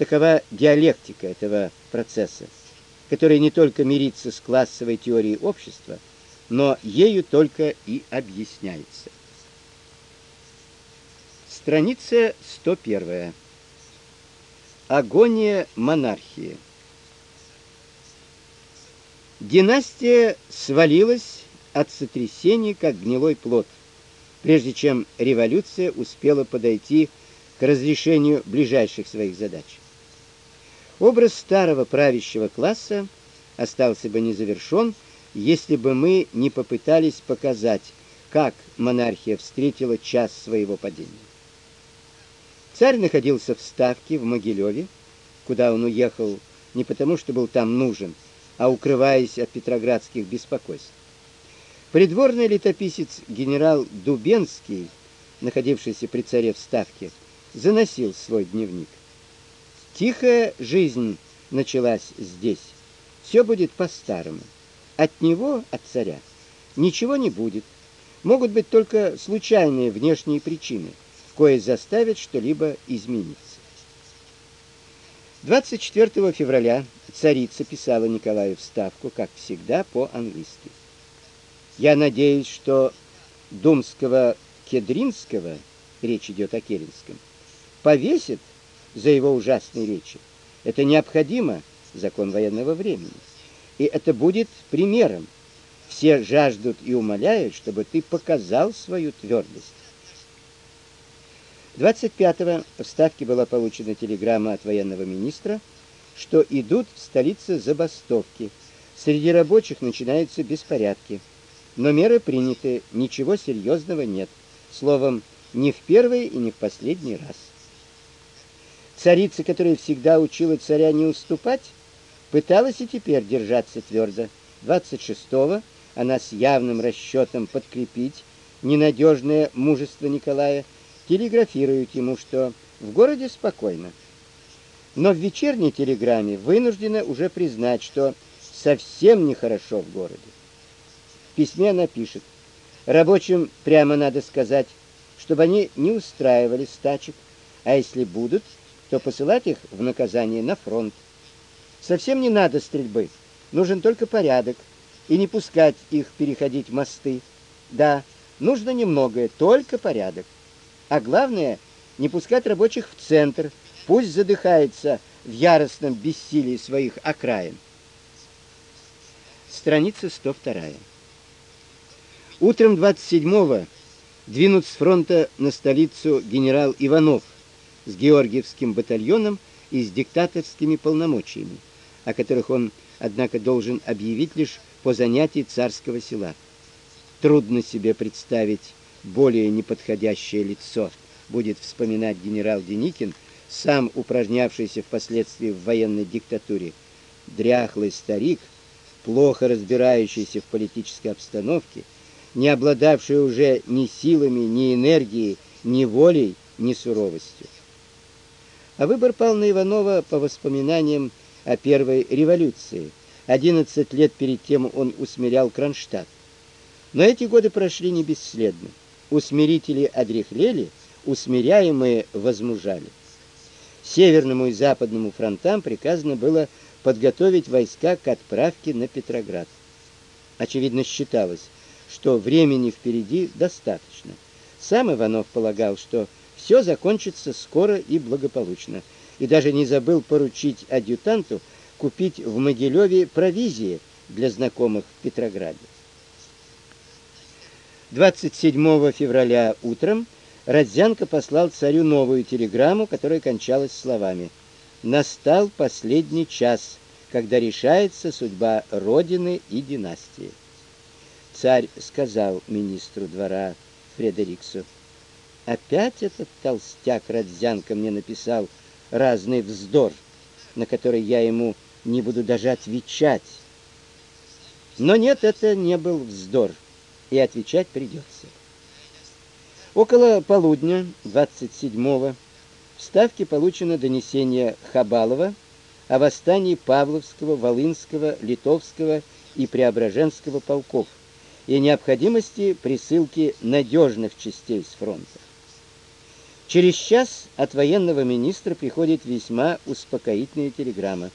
Такова диалектика этого процесса, который не только мирится с классовой теорией общества, но ею только и объясняется. Страница 101. Агония монархии. Династия свалилась от сотрясения, как гнилой плод, прежде чем революция успела подойти к разрешению ближайших своих задач. Образ старого правящего класса остался бы незавершен, если бы мы не попытались показать, как монархия встретила час своего падения. Царь находился в Ставке в Могилеве, куда он уехал не потому, что был там нужен, а укрываясь от петроградских беспокойств. Придворный летописец генерал Дубенский, находившийся при царе в Ставке, заносил свой дневник. Тихая жизнь началась здесь. Все будет по-старому. От него, от царя, ничего не будет. Могут быть только случайные внешние причины – кое заставит что-либо измениться. 24 февраля царица писала Николаю вставку, как всегда, по-английски. Я надеюсь, что Думского Кедринского, речь идет о Керенском, повесит за его ужасные речи. Это необходимо, закон военного времени. И это будет примером. Все жаждут и умоляют, чтобы ты показал свою твердость. 25-го в Ставке была получена телеграмма от военного министра, что идут в столице забастовки. Среди рабочих начинаются беспорядки. Но меры приняты, ничего серьезного нет. Словом, не в первый и не в последний раз. Царица, которая всегда учила царя не уступать, пыталась и теперь держаться твердо. 26-го она с явным расчетом подкрепить ненадежное мужество Николая телеграфируют ему, что в городе спокойно. Но в вечерней телеграмме вынуждена уже признать, что совсем нехорошо в городе. В письме она пишет: "Рабочим прямо надо сказать, чтобы они не устраивали стачек, а если будут, то посылать их в наказание на фронт. Совсем не надо стрельбы, нужен только порядок, и не пускать их переходить мосты. Да, нужно немногое, только порядок. А главное, не пускать рабочих в центр, пусть задыхается в яростном бессилии своих окраин. Страница 102. Утром 27-го двинут с фронта на столицу генерал Иванов с Георгиевским батальоном и с диктаторскими полномочиями, о которых он, однако, должен объявить лишь по занятии царского села. Трудно себе представить более неподходящее лицо, будет вспоминать генерал Деникин, сам упражнявшийся впоследствии в военной диктатуре. Дряхлый старик, плохо разбирающийся в политической обстановке, не обладавший уже ни силами, ни энергией, ни волей, ни суровостью. А выбор пал на Иванова по воспоминаниям о первой революции. 11 лет перед тем он усмирял Кронштадт. Но эти годы прошли не бесследно усмирители одряхлели, усмиряемые возмужали. Северному и западному фронтам приказано было подготовить войска к отправке на Петроград. Очевидно, считалось, что времени впереди достаточно. Сам Иванов полагал, что все закончится скоро и благополучно, и даже не забыл поручить адъютанту купить в Могилеве провизии для знакомых в Петрограде. 27 февраля утром Родзянко послал царю новую телеграмму, которая кончалась словами: "Настал последний час, когда решается судьба родины и династии". Царь сказал министру двора Фредериксу: "Опять этот толстяк Родзянко мне написал разный вздор, на который я ему не буду даже отвечать". Но нет, это не был вздор и отвечать придется. Около полудня 27-го в Ставке получено донесение Хабалова о восстании Павловского, Волынского, Литовского и Преображенского полков и необходимости присылки надежных частей с фронта. Через час от военного министра приходит весьма успокоительная телеграмма.